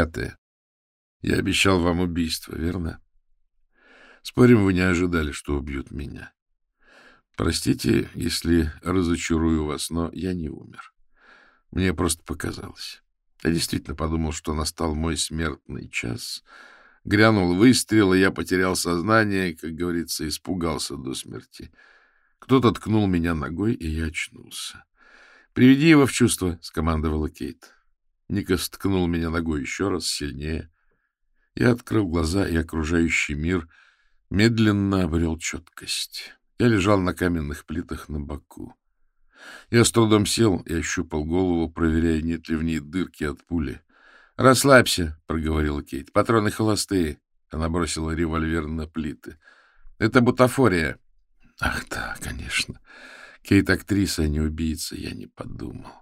Пятое. Я обещал вам убийство, верно? Спорим, вы не ожидали, что убьют меня. Простите, если разочарую вас, но я не умер. Мне просто показалось. Я действительно подумал, что настал мой смертный час. Грянул выстрел, и я потерял сознание, как говорится, испугался до смерти. Кто-то ткнул меня ногой, и я очнулся. — Приведи его в чувство, — скомандовала Кейт. Никас ткнул меня ногой еще раз, сильнее. Я открыл глаза, и окружающий мир медленно обрел четкость. Я лежал на каменных плитах на боку. Я с трудом сел и ощупал голову, проверяя, нет ли в ней дырки от пули. — Расслабься, — проговорила Кейт. — Патроны холостые. Она бросила револьвер на плиты. — Это бутафория. — Ах да, конечно. Кейт актриса, а не убийца. Я не подумал.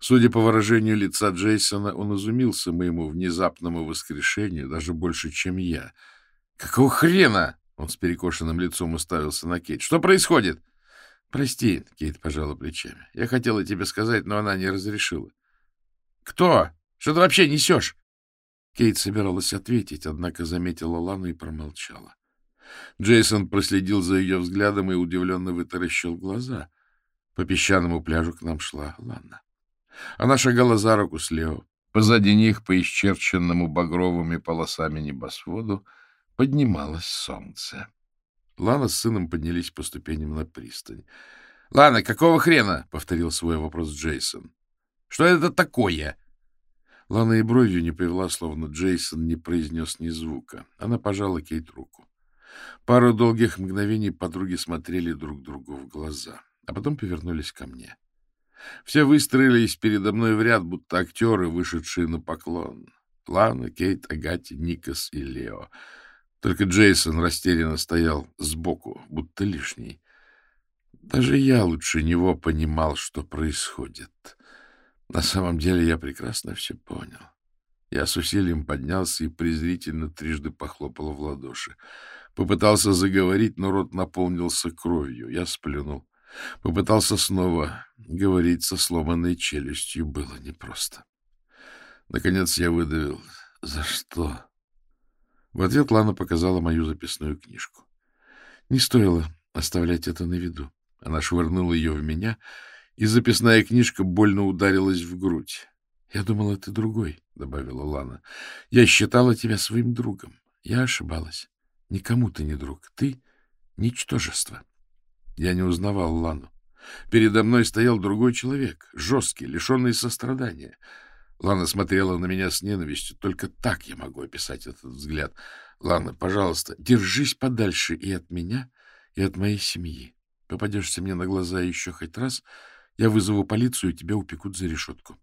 Судя по выражению лица Джейсона, он изумился моему внезапному воскрешению даже больше, чем я. — Какого хрена? — он с перекошенным лицом уставился на Кейт. — Что происходит? — Прости, — Кейт пожала плечами. — Я хотела тебе сказать, но она не разрешила. — Кто? Что ты вообще несешь? Кейт собиралась ответить, однако заметила Лану и промолчала. Джейсон проследил за ее взглядом и удивленно вытаращил глаза. По песчаному пляжу к нам шла Лана. Она шагала за руку с Лео. Позади них, по исчерченному багровыми полосами небосводу, поднималось солнце. Лана с сыном поднялись по ступеням на пристань. — Лана, какого хрена? — повторил свой вопрос Джейсон. — Что это такое? Лана и бровью не повела, словно Джейсон не произнес ни звука. Она пожала Кейт руку. Пару долгих мгновений подруги смотрели друг другу в глаза, а потом повернулись ко мне. Все выстроились передо мной в ряд, будто актеры, вышедшие на поклон. Лана, Кейт, Агати, Никас и Лео — только Джейсон растерянно стоял сбоку, будто лишний. Даже я лучше него понимал, что происходит. На самом деле я прекрасно все понял. Я с усилием поднялся и презрительно трижды похлопал в ладоши. Попытался заговорить, но рот наполнился кровью. Я сплюнул. Попытался снова говорить со сломанной челюстью. Было непросто. Наконец я выдавил. «За что?» В ответ Лана показала мою записную книжку. Не стоило оставлять это на виду. Она швырнула ее в меня, и записная книжка больно ударилась в грудь. — Я думала, ты другой, — добавила Лана. — Я считала тебя своим другом. Я ошибалась. Никому ты не друг. Ты — ничтожество. Я не узнавал Лану. Передо мной стоял другой человек, жесткий, лишенный сострадания. Лана смотрела на меня с ненавистью. Только так я могу описать этот взгляд. Лана, пожалуйста, держись подальше и от меня, и от моей семьи. Попадешься мне на глаза еще хоть раз, я вызову полицию, и тебя упекут за решетку.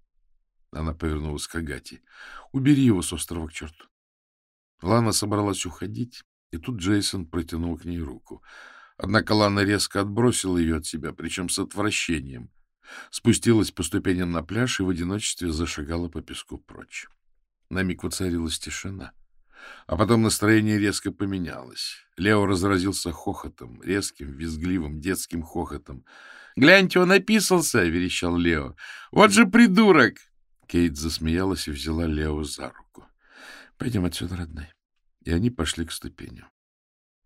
Она повернулась к Агате. Убери его с острова к черту. Лана собралась уходить, и тут Джейсон протянул к ней руку. Однако Лана резко отбросила ее от себя, причем с отвращением спустилась по ступеням на пляж и в одиночестве зашагала по песку прочь. На миг воцарилась тишина. А потом настроение резко поменялось. Лео разразился хохотом, резким, визгливым, детским хохотом. — Гляньте, он описался! — верещал Лео. — Вот же придурок! Кейт засмеялась и взяла Лео за руку. — Пойдем отсюда, родной. И они пошли к ступеням. —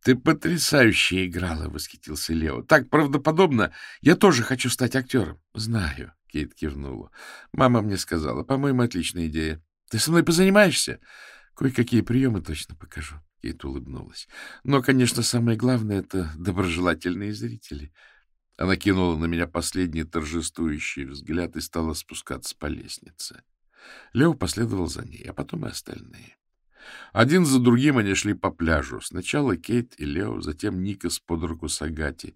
Ты потрясающе играла, — восхитился Лео. — Так правдоподобно. Я тоже хочу стать актером. — Знаю, — Кейт кивнула. — Мама мне сказала. По-моему, отличная идея. Ты со мной позанимаешься? Кое-какие приемы точно покажу. Кейт улыбнулась. Но, конечно, самое главное — это доброжелательные зрители. Она кинула на меня последний торжествующий взгляд и стала спускаться по лестнице. Лео последовал за ней, а потом и остальные. Один за другим они шли по пляжу. Сначала Кейт и Лео, затем Никас под руку с Агати.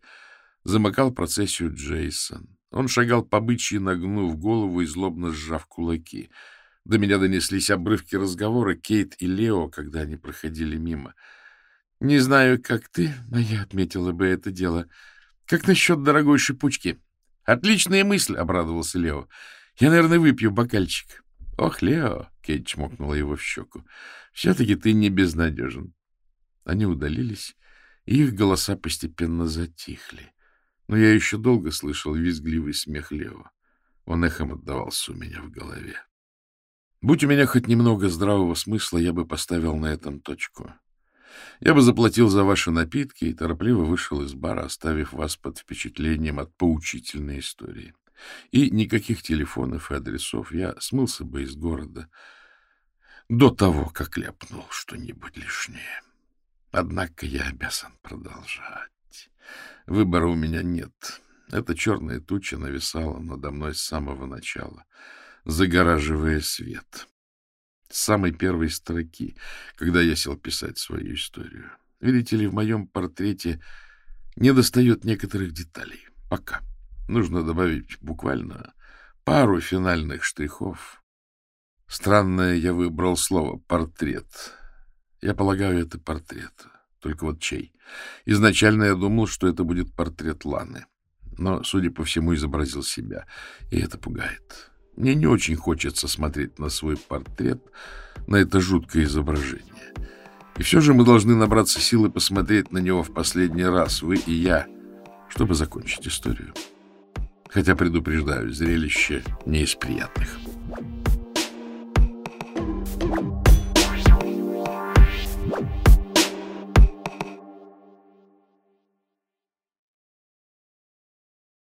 Замыкал процессию Джейсон. Он шагал по бычьи, нагнув голову и злобно сжав кулаки. До меня донеслись обрывки разговора Кейт и Лео, когда они проходили мимо. — Не знаю, как ты, но я отметила бы это дело. Как насчет дорогой шипучки? — Отличная мысль, — обрадовался Лео. — Я, наверное, выпью бокальчик. — Ох, Лео! — Кейт чмокнула его в щеку. — Все-таки ты не безнадежен. Они удалились, и их голоса постепенно затихли. Но я еще долго слышал визгливый смех Лео. Он эхом отдавался у меня в голове. Будь у меня хоть немного здравого смысла, я бы поставил на этом точку. Я бы заплатил за ваши напитки и торопливо вышел из бара, оставив вас под впечатлением от поучительной истории. И никаких телефонов и адресов я смылся бы из города до того, как ляпнул что-нибудь лишнее. Однако я обязан продолжать. Выбора у меня нет. Эта черная туча нависала надо мной с самого начала, загораживая свет. С самой первой строки, когда я сел писать свою историю. Видите ли, в моем портрете не достает некоторых деталей. Пока. Нужно добавить буквально пару финальных штрихов. Странное я выбрал слово «портрет». Я полагаю, это портрет. Только вот чей? Изначально я думал, что это будет портрет Ланы. Но, судя по всему, изобразил себя. И это пугает. Мне не очень хочется смотреть на свой портрет, на это жуткое изображение. И все же мы должны набраться силы посмотреть на него в последний раз, вы и я, чтобы закончить историю. Хотя, предупреждаю, зрелище не из приятных.